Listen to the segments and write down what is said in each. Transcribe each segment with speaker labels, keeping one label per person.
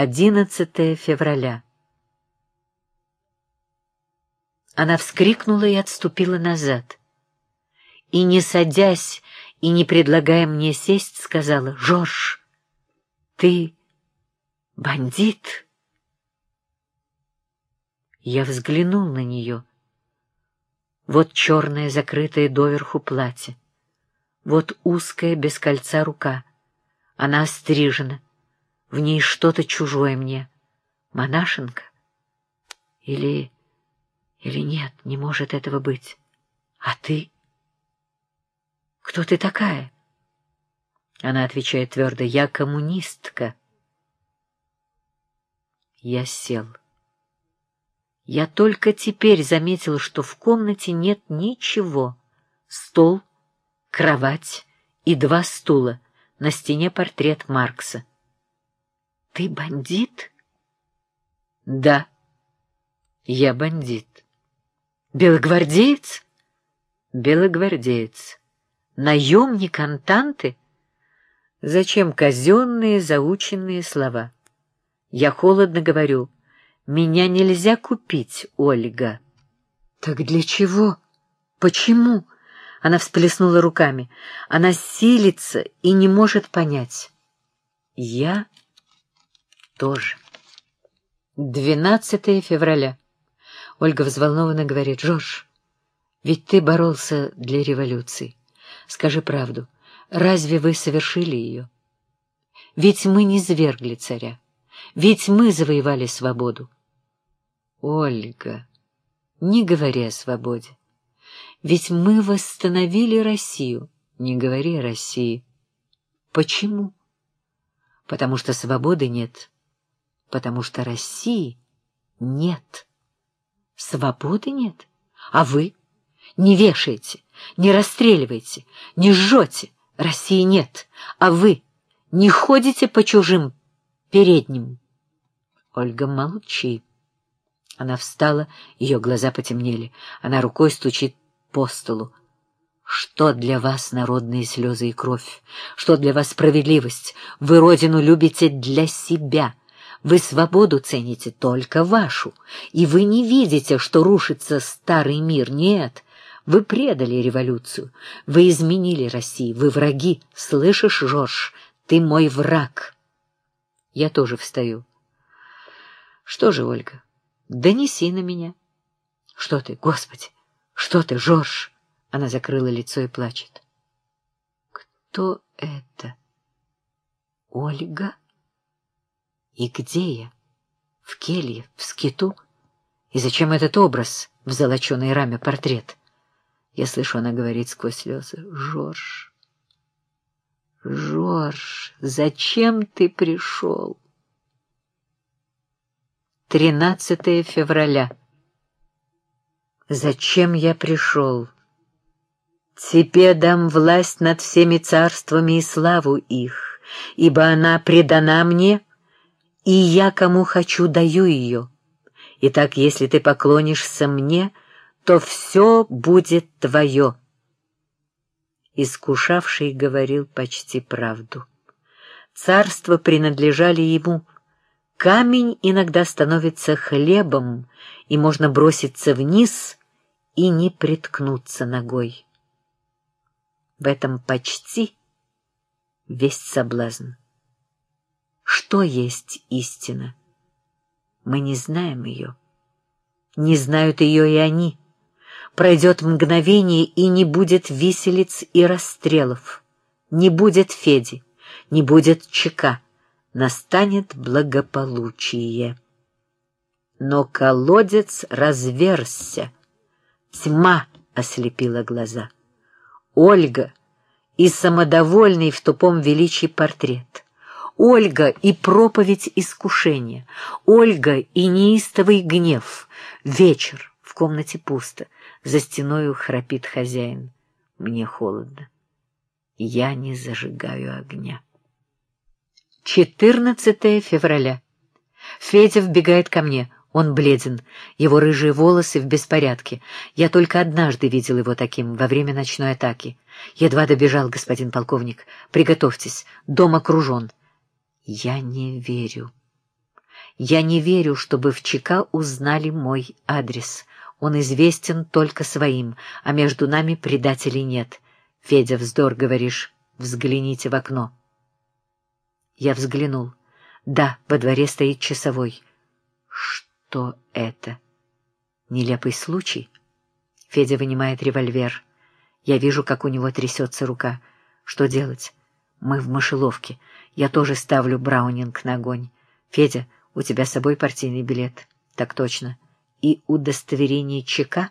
Speaker 1: 11 февраля. Она вскрикнула и отступила назад. И, не садясь и не предлагая мне сесть, сказала, «Жорж, ты бандит?» Я взглянул на нее. Вот черное, закрытое доверху платье. Вот узкая, без кольца рука. Она острижена. В ней что-то чужое мне. Монашенка? Или... или нет, не может этого быть. А ты? Кто ты такая? Она отвечает твердо, я коммунистка. Я сел. Я только теперь заметил, что в комнате нет ничего. Стол, кровать и два стула. На стене портрет Маркса. Ты бандит? Да, я бандит. Белогвардеец? Белогвардеец. Наемник Антанты? Зачем казенные заученные слова? Я холодно говорю, меня нельзя купить, Ольга. Так для чего? Почему? Она всплеснула руками. Она силится и не может понять. Я тоже. 12 февраля. Ольга взволнованно говорит, «Жорж, ведь ты боролся для революции. Скажи правду, разве вы совершили ее? Ведь мы не свергли царя, ведь мы завоевали свободу. Ольга, не говори о свободе, ведь мы восстановили Россию, не говори о России. Почему? Потому что свободы нет потому что России нет. Свободы нет. А вы не вешаете, не расстреливаете, не жжете. России нет. А вы не ходите по чужим передним. Ольга, молчи. Она встала, ее глаза потемнели. Она рукой стучит по столу. Что для вас народные слезы и кровь? Что для вас справедливость? Вы родину любите для себя. Вы свободу цените только вашу, и вы не видите, что рушится старый мир. Нет, вы предали революцию, вы изменили России, вы враги. Слышишь, Жорж, ты мой враг. Я тоже встаю. Что же, Ольга, донеси на меня. Что ты, Господи, что ты, Жорж? Она закрыла лицо и плачет. Кто это? Ольга? И где я? В келье, в скиту? И зачем этот образ в золоченой раме портрет? Я слышу, она говорит сквозь слезы. Жорж, Жорж, зачем ты пришел? 13 февраля. Зачем я пришел? Тебе дам власть над всеми царствами и славу их, ибо она предана мне — и я кому хочу даю ее. Итак, если ты поклонишься мне, то все будет твое. Искушавший говорил почти правду. Царства принадлежали ему. Камень иногда становится хлебом, и можно броситься вниз и не приткнуться ногой. В этом почти весь соблазн. Что есть истина? Мы не знаем ее. Не знают ее и они. Пройдет мгновение, и не будет виселиц и расстрелов. Не будет Феди, не будет Чека. Настанет благополучие. Но колодец разверзся. Тьма ослепила глаза. Ольга и самодовольный в тупом величии портрет — Ольга и проповедь искушения, Ольга и неистовый гнев. Вечер, в комнате пусто, за стеною храпит хозяин. Мне холодно. Я не зажигаю огня. 14 февраля. Федя вбегает ко мне. Он бледен, его рыжие волосы в беспорядке. Я только однажды видел его таким, во время ночной атаки. Едва добежал, господин полковник. Приготовьтесь, дом окружен. Я не верю. Я не верю, чтобы в ЧК узнали мой адрес. Он известен только своим, а между нами предателей нет. Федя, вздор, говоришь, взгляните в окно. Я взглянул. Да, во дворе стоит часовой. Что это? Нелепый случай? Федя вынимает револьвер. Я вижу, как у него трясется рука. Что делать? Мы в мышеловке. Я тоже ставлю Браунинг на огонь. Федя, у тебя с собой партийный билет? Так точно. И удостоверение ЧК?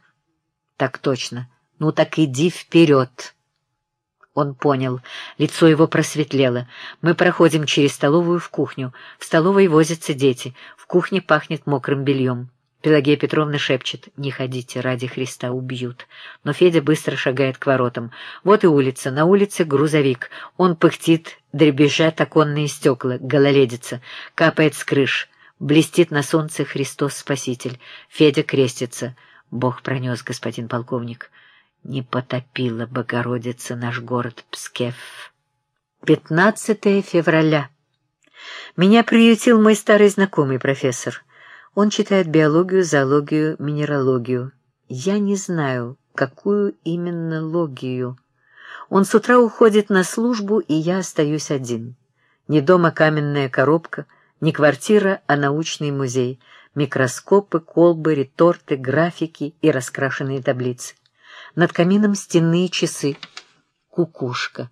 Speaker 1: Так точно. Ну так иди вперед. Он понял. Лицо его просветлело. Мы проходим через столовую в кухню. В столовой возятся дети. В кухне пахнет мокрым бельем. Пелагея Петровна шепчет «Не ходите, ради Христа, убьют». Но Федя быстро шагает к воротам. Вот и улица. На улице грузовик. Он пыхтит, дребезжат оконные стекла, гололедица. Капает с крыш. Блестит на солнце Христос Спаситель. Федя крестится. Бог пронес, господин полковник. Не потопила Богородица наш город Пскев. 15 февраля. Меня приютил мой старый знакомый профессор. Он читает биологию, зоологию, минералогию. Я не знаю, какую именно логию. Он с утра уходит на службу, и я остаюсь один. Не дома каменная коробка, не квартира, а научный музей. Микроскопы, колбы, реторты, графики и раскрашенные таблицы. Над камином стенные часы. Кукушка.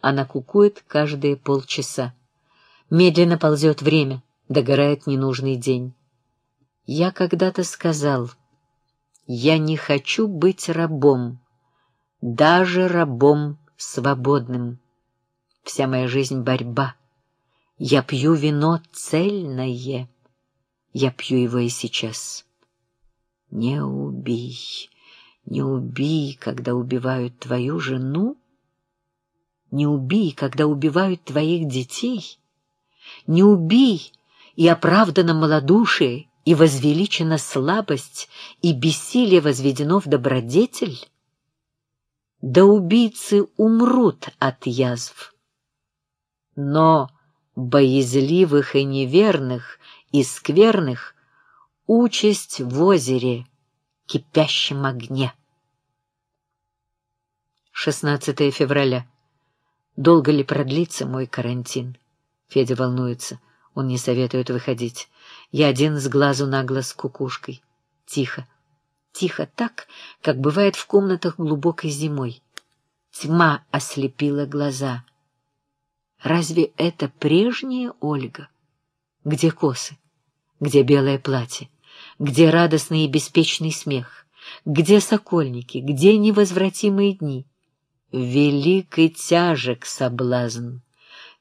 Speaker 1: Она кукует каждые полчаса. Медленно ползет время, догорает ненужный день. Я когда-то сказал, я не хочу быть рабом, даже рабом свободным. Вся моя жизнь — борьба. Я пью вино цельное. Я пью его и сейчас. Не убей. Не убей, когда убивают твою жену, не убей, когда убивают твоих детей, не убей, и оправдано малодушие, и возвеличена слабость, и бессилие возведено в добродетель. Да убийцы умрут от язв. Но боязливых и неверных, и скверных участь в озере, кипящем огне. 16 февраля. Долго ли продлится мой карантин? Федя волнуется. Он не советует выходить. Я один с глазу на глаз кукушкой. Тихо. Тихо так, как бывает в комнатах глубокой зимой. Тьма ослепила глаза. Разве это прежняя Ольга? Где косы? Где белое платье? Где радостный и беспечный смех? Где сокольники? Где невозвратимые дни? Велик и тяжек соблазн.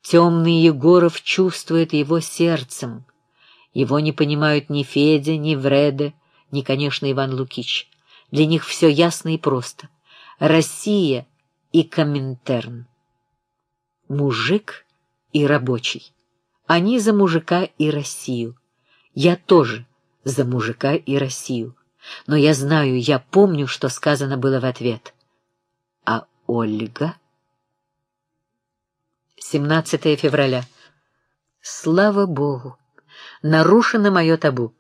Speaker 1: Темный Егоров чувствует его сердцем. Его не понимают ни Федя, ни Вреде, ни, конечно, Иван Лукич. Для них все ясно и просто. Россия и Коминтерн. Мужик и рабочий. Они за мужика и Россию. Я тоже за мужика и Россию. Но я знаю, я помню, что сказано было в ответ. А Ольга. 17 февраля. Слава Богу! Нарушено мое табу.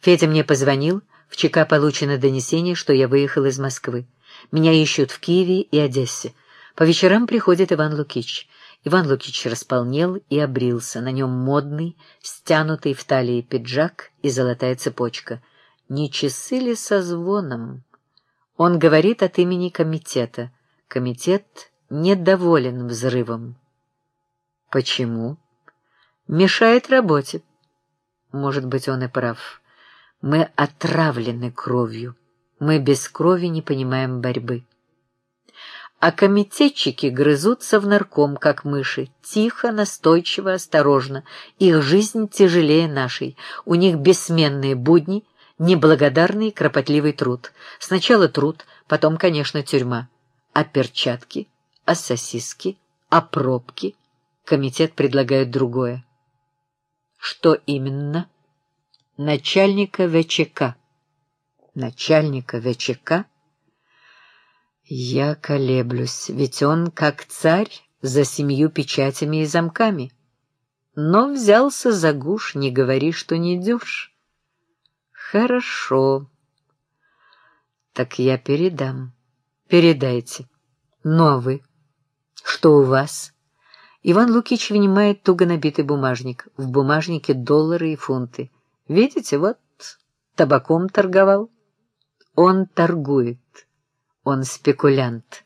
Speaker 1: Федя мне позвонил, в ЧК получено донесение, что я выехал из Москвы. Меня ищут в Киеве и Одессе. По вечерам приходит Иван Лукич. Иван Лукич располнел и обрился. На нем модный, стянутый в талии пиджак и золотая цепочка. Не часы ли со звоном? Он говорит от имени комитета. Комитет недоволен взрывом. Почему? Мешает работе. Может быть, он и прав. Мы отравлены кровью. Мы без крови не понимаем борьбы. А комитетчики грызутся в нарком, как мыши, тихо, настойчиво, осторожно. Их жизнь тяжелее нашей. У них бессменные будни, неблагодарный кропотливый труд. Сначала труд, потом, конечно, тюрьма а перчатки, а сосиски, а пробки. Комитет предлагает другое. Что именно? Начальника ВЧК. Начальника ВЧК? Я колеблюсь, ведь он, как царь, за семью печатями и замками. Но взялся за гуш, не говори, что не дюшь. Хорошо. Так я передам. Передайте. Ну а вы? Что у вас? Иван Лукич вынимает туго набитый бумажник. В бумажнике доллары и фунты. Видите, вот табаком торговал. Он торгует. Он спекулянт.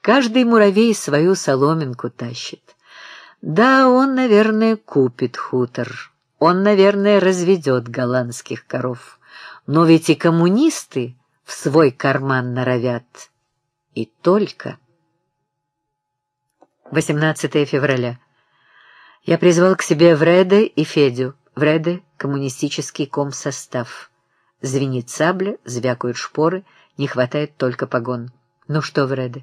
Speaker 1: Каждый муравей свою соломинку тащит. Да, он, наверное, купит хутор. Он, наверное, разведет голландских коров. Но ведь и коммунисты в свой карман норовят. И только... 18 февраля. Я призвал к себе Вреда и Федю. Вреда — коммунистический комсостав. Звенит сабля, звякают шпоры, не хватает только погон. Ну что, Вреда?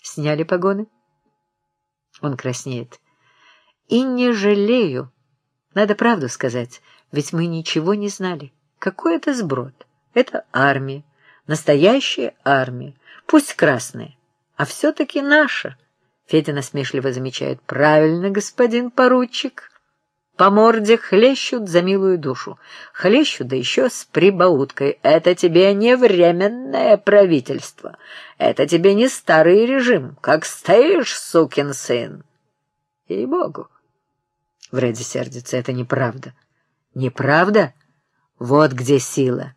Speaker 1: Сняли погоны? Он краснеет. И не жалею. Надо правду сказать, ведь мы ничего не знали. Какой это сброд? Это армия, настоящая армия, пусть красная, а все-таки наша. Федя насмешливо замечает. Правильно, господин поручик. По морде хлещут за милую душу. Хлещут, да еще с прибауткой. Это тебе не временное правительство. Это тебе не старый режим. Как стоишь, сукин сын? Ей-богу. Вреди сердится. Это неправда. Неправда? Вот где сила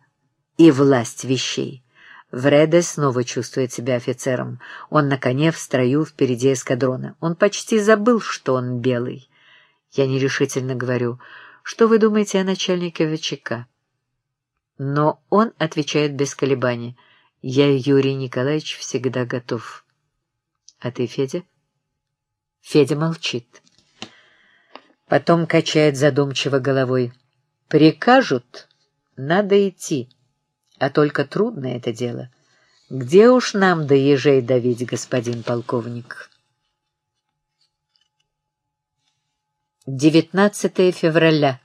Speaker 1: и власть вещей. Вреде снова чувствует себя офицером. Он на коне в строю впереди эскадрона. Он почти забыл, что он белый. Я нерешительно говорю, что вы думаете о начальнике ВЧК? Но он отвечает без колебаний. Я, Юрий Николаевич, всегда готов. А ты, Федя? Федя молчит. Потом качает задумчиво головой. Прикажут, надо идти. А только трудно это дело. Где уж нам до ежей давить, господин полковник?» 19 февраля.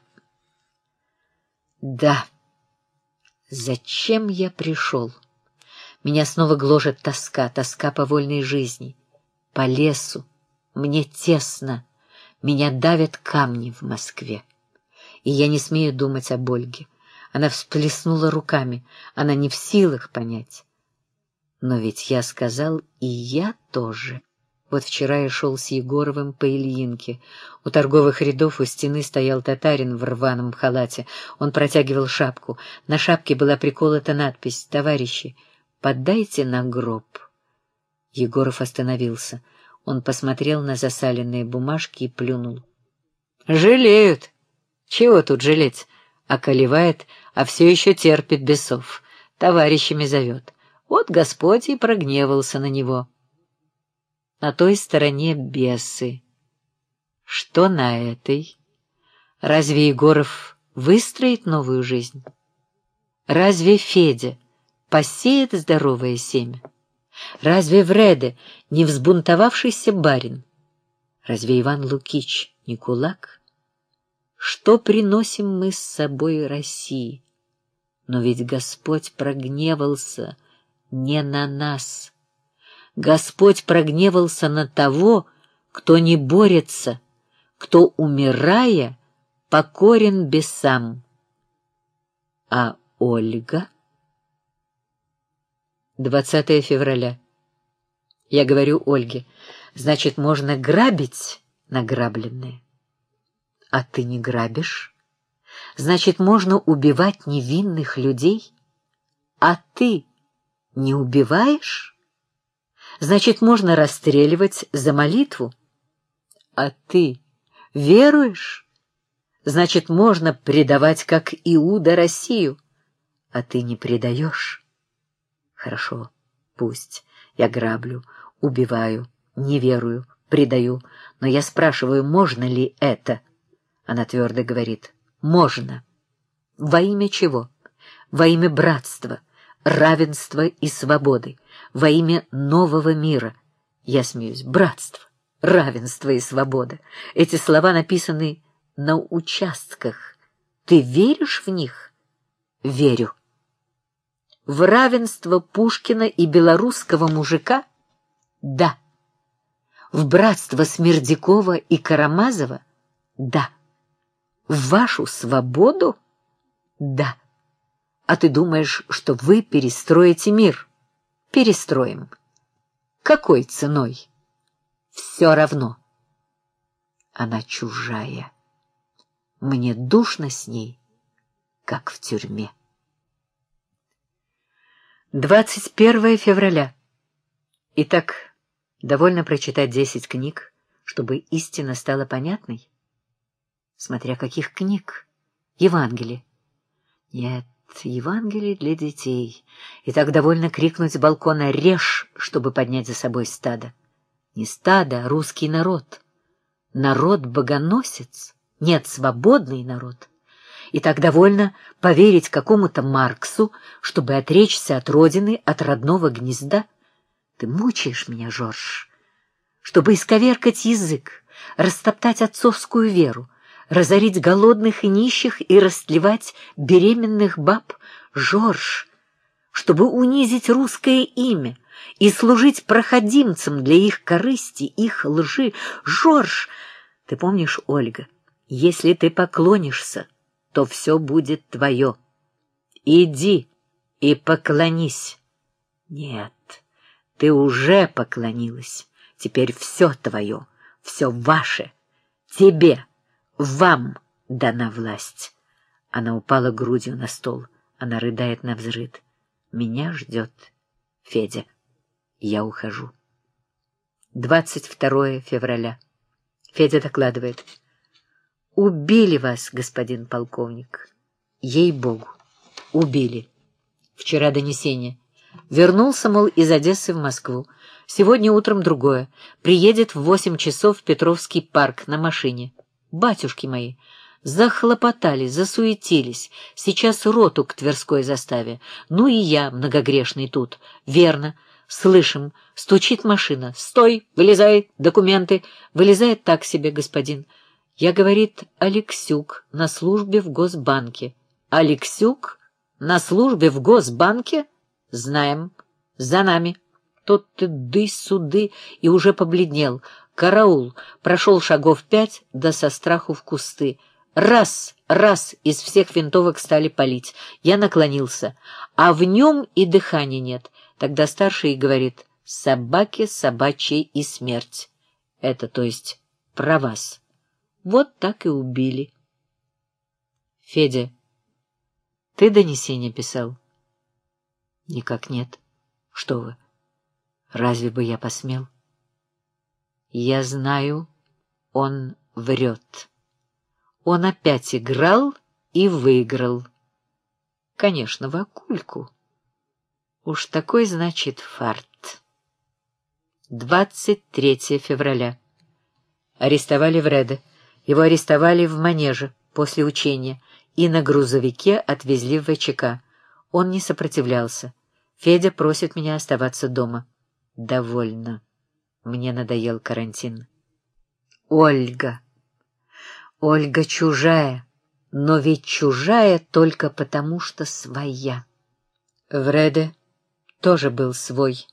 Speaker 1: Да, зачем я пришел? Меня снова гложет тоска, тоска по вольной жизни, по лесу. Мне тесно, меня давят камни в Москве. И я не смею думать об Ольге. Она всплеснула руками, она не в силах понять. Но ведь я сказал, и я тоже. Вот вчера я шел с Егоровым по Ильинке. У торговых рядов у стены стоял татарин в рваном халате. Он протягивал шапку. На шапке была приколота надпись «Товарищи, поддайте на гроб». Егоров остановился. Он посмотрел на засаленные бумажки и плюнул. «Жалеют! Чего тут жалеть? Околевает, а все еще терпит бесов. Товарищами зовет. Вот Господь и прогневался на него». На той стороне бесы. Что на этой? Разве Егоров выстроит новую жизнь? Разве Федя посеет здоровое семя? Разве Вреде не взбунтовавшийся барин? Разве Иван Лукич не кулак? Что приносим мы с собой России? Но ведь Господь прогневался не на нас, Господь прогневался на того, кто не борется, кто, умирая, покорен бесам. А Ольга? 20 февраля. Я говорю Ольге, значит, можно грабить награбленное. А ты не грабишь? Значит, можно убивать невинных людей? А ты не убиваешь? Значит, можно расстреливать за молитву. А ты веруешь? Значит, можно предавать, как Иуда, Россию. А ты не предаешь? Хорошо, пусть. Я граблю, убиваю, не верую, предаю. Но я спрашиваю, можно ли это? Она твердо говорит, можно. Во имя чего? Во имя братства, равенства и свободы во имя нового мира. Я смеюсь. Братство, равенство и свобода. Эти слова написаны на участках. Ты веришь в них? Верю. В равенство Пушкина и белорусского мужика? Да. В братство Смердякова и Карамазова? Да. В вашу свободу? Да. А ты думаешь, что вы перестроите мир? Перестроим. Какой ценой? Все равно. Она чужая. Мне душно с ней, как в тюрьме. 21 февраля. Итак, довольно прочитать десять книг, чтобы истина стала понятной? Смотря каких книг? Евангелие. Нет, Евангелие для детей. И так довольно крикнуть с балкона «Режь!», чтобы поднять за собой стадо. Не стадо, а русский народ. Народ-богоносец. Нет, свободный народ. И так довольно поверить какому-то Марксу, чтобы отречься от родины, от родного гнезда. Ты мучаешь меня, Жорж, чтобы исковеркать язык, растоптать отцовскую веру, разорить голодных и нищих и растлевать беременных баб, Жорж, чтобы унизить русское имя и служить проходимцам для их корысти, их лжи. Жорж, ты помнишь, Ольга, если ты поклонишься, то все будет твое. Иди и поклонись. Нет, ты уже поклонилась. Теперь все твое, все ваше, тебе. Вам дана власть. Она упала грудью на стол. Она рыдает на взрыд. Меня ждет Федя. Я ухожу. 22 февраля. Федя докладывает. Убили вас, господин полковник. Ей-богу, убили. Вчера донесение. Вернулся, мол, из Одессы в Москву. Сегодня утром другое. Приедет в восемь часов в Петровский парк на машине батюшки мои, захлопотали, засуетились, сейчас роту к Тверской заставе. Ну и я, многогрешный тут. Верно, слышим, стучит машина. Стой, вылезай, документы. Вылезает так себе, господин. Я, говорит, Алексюк на службе в Госбанке. Алексюк на службе в Госбанке? Знаем. За нами. Тот ты ды-суды и уже побледнел. Караул! Прошел шагов пять, да со страху в кусты. Раз, раз из всех винтовок стали палить. Я наклонился, а в нем и дыхания нет. Тогда старший говорит «собаке собачьей и смерть». Это, то есть, про вас. Вот так и убили. Федя, ты донесение писал? Никак нет. Что вы, разве бы я посмел? Я знаю, он врет. Он опять играл и выиграл. Конечно, в акульку. Уж такой, значит, фарт. 23 февраля. Арестовали Вреда. Его арестовали в манеже после учения и на грузовике отвезли в ВЧК. Он не сопротивлялся. Федя просит меня оставаться дома. Довольно. Мне надоел карантин. Ольга. Ольга чужая, но ведь чужая только потому, что своя. Вреде тоже был свой.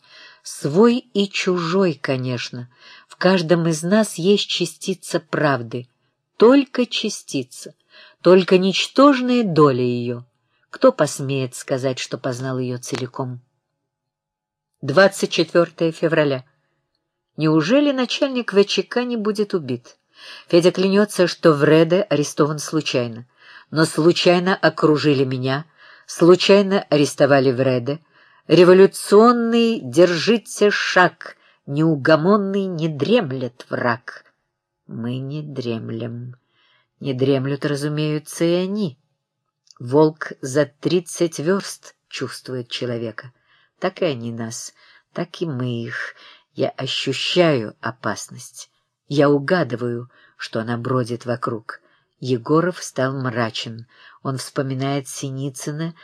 Speaker 1: Свой и чужой, конечно. В каждом из нас есть частица правды. Только частица. Только ничтожная доля ее. Кто посмеет сказать, что познал ее целиком? 24 февраля. Неужели начальник ВЧК не будет убит? Федя клянется, что Вреде арестован случайно. Но случайно окружили меня, случайно арестовали Вреде. Революционный держите шаг, неугомонный не дремлет враг. Мы не дремлем. Не дремлют, разумеются, и они. Волк за тридцать верст чувствует человека. Так и они нас, так и мы их, я ощущаю опасность. Я угадываю, что она бродит вокруг. Егоров стал мрачен. Он вспоминает Синицына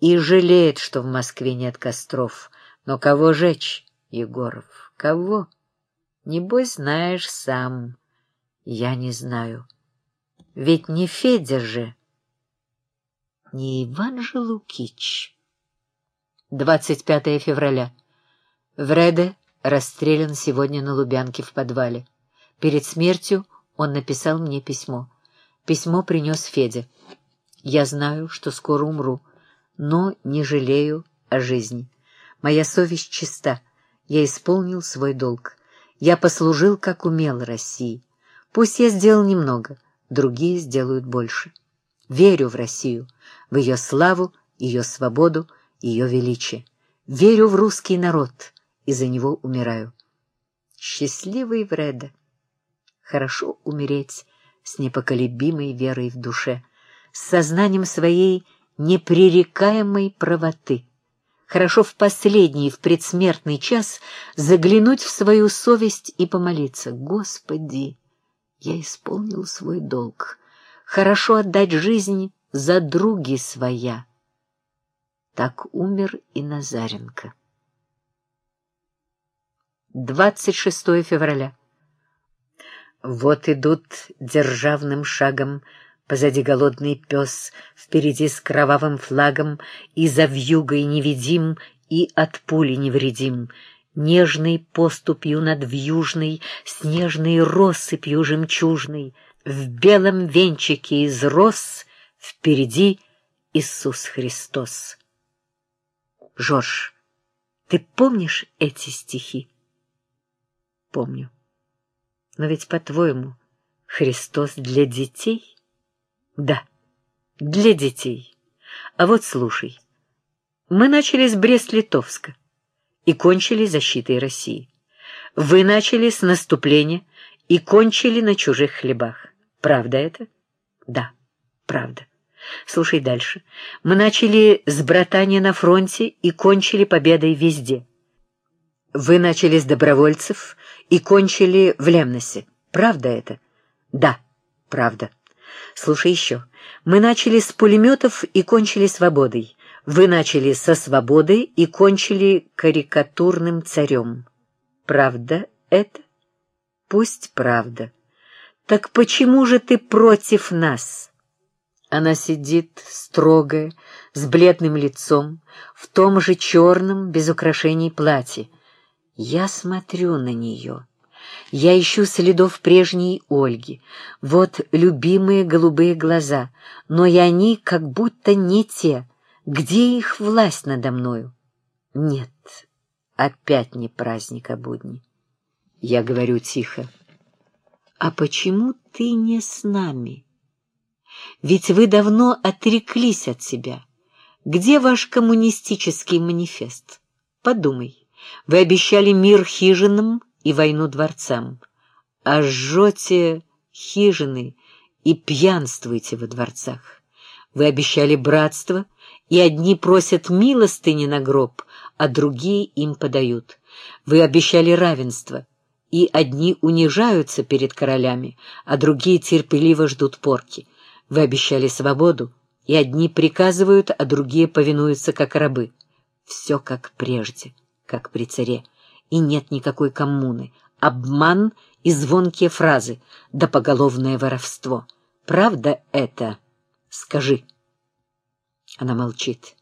Speaker 1: и жалеет, что в Москве нет костров. Но кого жечь, Егоров? Кого? Небось, знаешь сам. Я не знаю. Ведь не Федя же. Не Иван же Лукич. 25 февраля. Вреде расстрелян сегодня на Лубянке в подвале. Перед смертью он написал мне письмо. Письмо принес Федя. Я знаю, что скоро умру, но не жалею о жизни. Моя совесть чиста. Я исполнил свой долг. Я послужил, как умел России. Пусть я сделал немного, другие сделают больше. Верю в Россию, в ее славу, ее свободу, ее величие. Верю в русский народ и за него умираю. Счастливый Вреда! Хорошо умереть с непоколебимой верой в душе, с сознанием своей непререкаемой правоты. Хорошо в последний, в предсмертный час заглянуть в свою совесть и помолиться. Господи, я исполнил свой долг. Хорошо отдать жизнь за други своя. Так умер и Назаренко. 26 февраля. Вот идут державным шагом Позади голодный пес, впереди с кровавым флагом, И за вьюгой невидим, и от пули невредим. Нежной поступью над вьюжной, Снежной россыпью жемчужной, В белом венчике из роз Впереди Иисус Христос. Жорж, ты помнишь эти стихи? Помню. Но ведь, по-твоему, Христос для детей? Да, для детей. А вот слушай. Мы начали с Брест-Литовска и кончили защитой России. Вы начали с наступления и кончили на чужих хлебах. Правда это? Да, правда. Слушай дальше. Мы начали с братания на фронте и кончили победой везде. Вы начали с добровольцев и кончили в Лемносе. Правда это? Да, правда. Слушай еще. Мы начали с пулеметов и кончили свободой. Вы начали со свободы и кончили карикатурным царем. Правда это? Пусть правда. Так почему же ты против нас? Она сидит строгая, с бледным лицом, в том же черном, без украшений платье. Я смотрю на нее. Я ищу следов прежней Ольги. Вот любимые голубые глаза, но и они как будто не те. Где их власть надо мною? Нет, опять не праздник, а будни. Я говорю тихо. А почему ты не с нами? Ведь вы давно отреклись от себя. Где ваш коммунистический манифест? Подумай. Вы обещали мир хижинам и войну дворцам, а жжете хижины и пьянствуете во дворцах. Вы обещали братство, и одни просят милостыни на гроб, а другие им подают. Вы обещали равенство, и одни унижаются перед королями, а другие терпеливо ждут порки. Вы обещали свободу, и одни приказывают, а другие повинуются, как рабы. Все как прежде, как при царе и нет никакой коммуны. Обман и звонкие фразы, да поголовное воровство. Правда это? Скажи. Она молчит.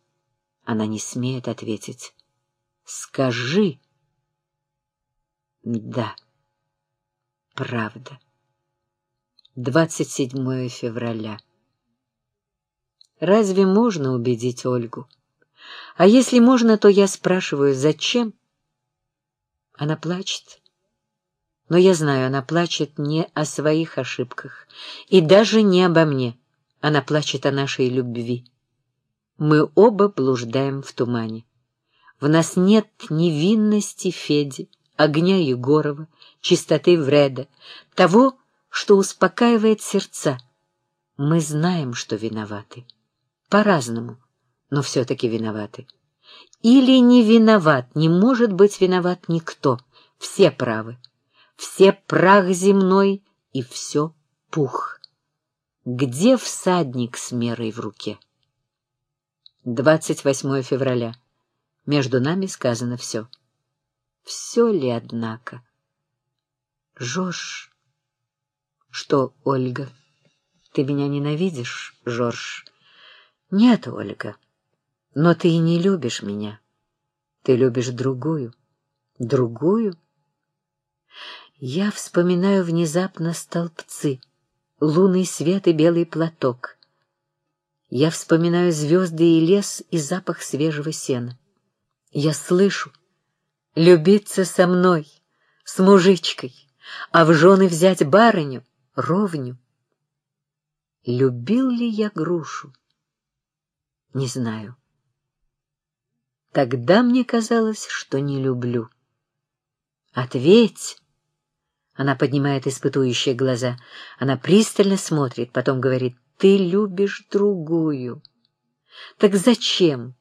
Speaker 1: Она не смеет ответить. Скажи. Да. Правда. 27 февраля. Разве можно убедить Ольгу? А если можно, то я спрашиваю, зачем? Она плачет. Но я знаю, она плачет не о своих ошибках и даже не обо мне. Она плачет о нашей любви. Мы оба блуждаем в тумане. В нас нет невинности Феди, огня Егорова, чистоты Вреда, того, что успокаивает сердца. Мы знаем, что виноваты. По-разному, но все-таки виноваты. Или не виноват, не может быть виноват никто. Все правы. Все прах земной и все пух. Где всадник с мерой в руке? 28 февраля. Между нами сказано все. Все ли, однако? Жорж. Что, Ольга? Ты меня ненавидишь, Жорж? Нет, Ольга. Но ты и не любишь меня. Ты любишь другую. Другую? Я вспоминаю внезапно столбцы, лунный свет и белый платок. Я вспоминаю звезды и лес и запах свежего сена. Я слышу, любиться со мной, с мужичкой, а в жены взять барыню, ровню. Любил ли я грушу? Не знаю. Тогда мне казалось, что не люблю. Ответь! Она поднимает испытующие глаза. Она пристально смотрит, потом говорит, ты любишь другую. Так зачем?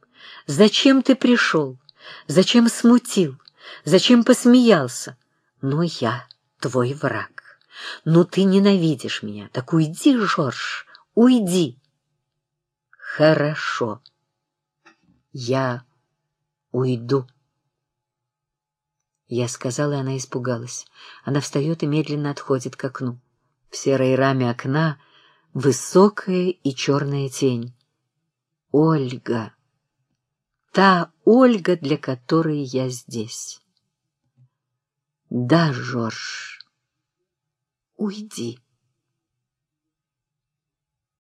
Speaker 1: Зачем ты пришел? Зачем смутил? Зачем посмеялся? Но я твой враг. Ну ты ненавидишь меня. Так уйди, Жорж, уйди. Хорошо. Я уйду. Я сказала, и она испугалась. Она встает и медленно отходит к окну. В серой раме окна высокая и черная тень. Ольга. Та Ольга, для которой я здесь. Да, Жорж, уйди.